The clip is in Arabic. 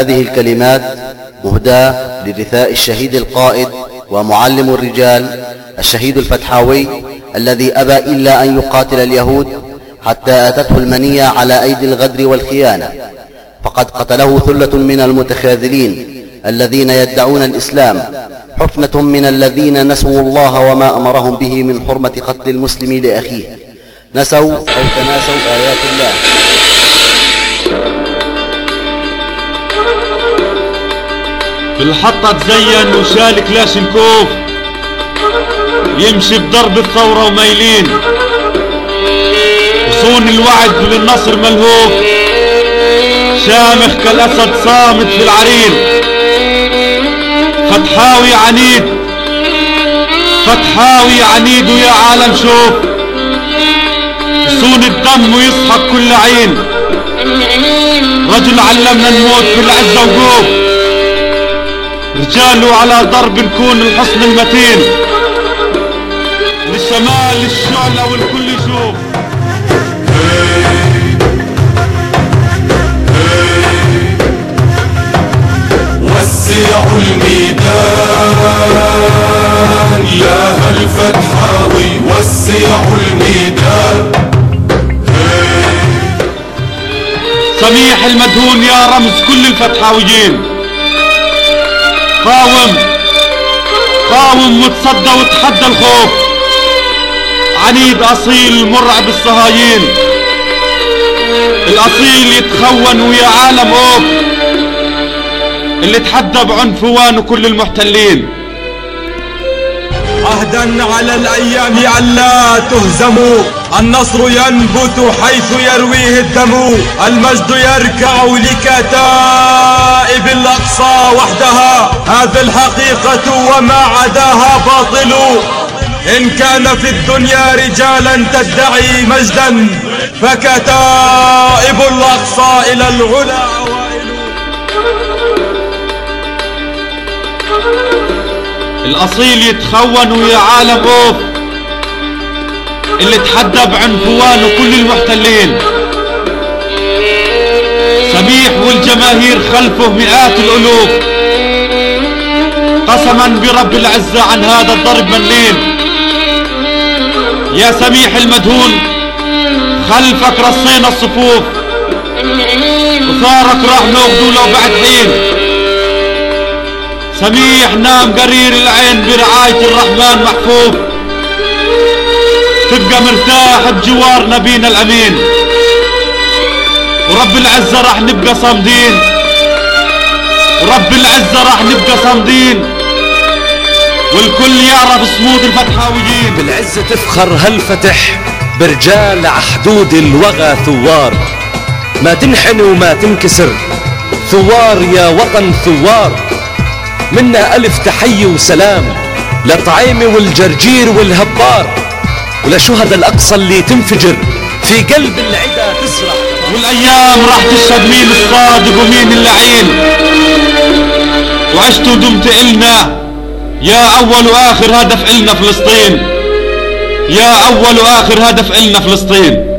هذه الكلمات مهداة لرثاء الشهيد القائد ومعلم الرجال الشهيد الفتحاوي الذي أبى إلا أن يقاتل اليهود حتى أتته المنية على أيدي الغدر والخيانة. فقد قتله ثلة من المتخاذلين الذين يدعون الإسلام حفنة من الذين نسوا الله وما أمرهم به من حرمة قتل المسلم لأخيه. نسوا أو تناسوا آيات الله. الحطة تزين وشال كلاشنكوف يمشي بضرب الثورة وميلين صون الوعد للنصر ملهوف. شامخ كالأسد صامت في العرين. فتحاوي عنيد. فتحاوي عنيد ويا عالم شوف. صون الدم ويصحك كل عين. رجل علمنا نموت في العزة وقوف. رجاله على ضرب نكون الحصن المتين. للشمال للشعلة والكل يشوف. وسعوا الميدان يا هالفتحاوي وسعوا الميدان. سميح المدهون يا رمز كل الفتحاويين. قاوم قاوم وتصدى وتحدى الخوف. عنيد أصيل مرعب الصهايين الأصيل يتخون ويا عالم أوف. اللي تحدى بعنفوان كل المحتلين. عهدا على الأيام الا تهزموا. النصر ينبت حيث يرويه الدم. المجد يركع لكتائب الأقصى وحدها. هذه الحقيقة وما عداها باطل. إن كان في الدنيا رجالا تدعي مجدا فكتائب الأقصى إلى العلا. الأصيل يتخون ويا عالم أوف. اللي تحدى بعنفوان كل المحتلين. سميح والجماهير خلفه مئات الألوف. قسما برب العزة عن هذا الضرب ملين يا سميح المدهون خلفك رصينا الصفوف. وثارك راح ناخذه لو بعد حين. سميح نام قرير العين برعاية الرحمن محفوظ. تبقى مرتاح بجوار نبينا الأمين. ورب العزة راح نبقى صامدين. ورب العزة راح نبقى صامدين. والكل يعرف صمود الفتحاويين. بالعز تفخر هالفتح برجال عحدود الوغى ثوار. ما تنحني وما تنكسر ثوار يا وطن ثوار. منا ألف تحية وسلام لطعيمة والجرجير والهبار ولشهد الأقصى اللي تنفجر في قلب العدا تزرع والأيام راح تشهد مين الصادق ومين اللعين؟ وعشت ودمت إلنا يا أول وآخر هدف إلنا فلسطين. يا أول وآخر هدف إلنا فلسطين.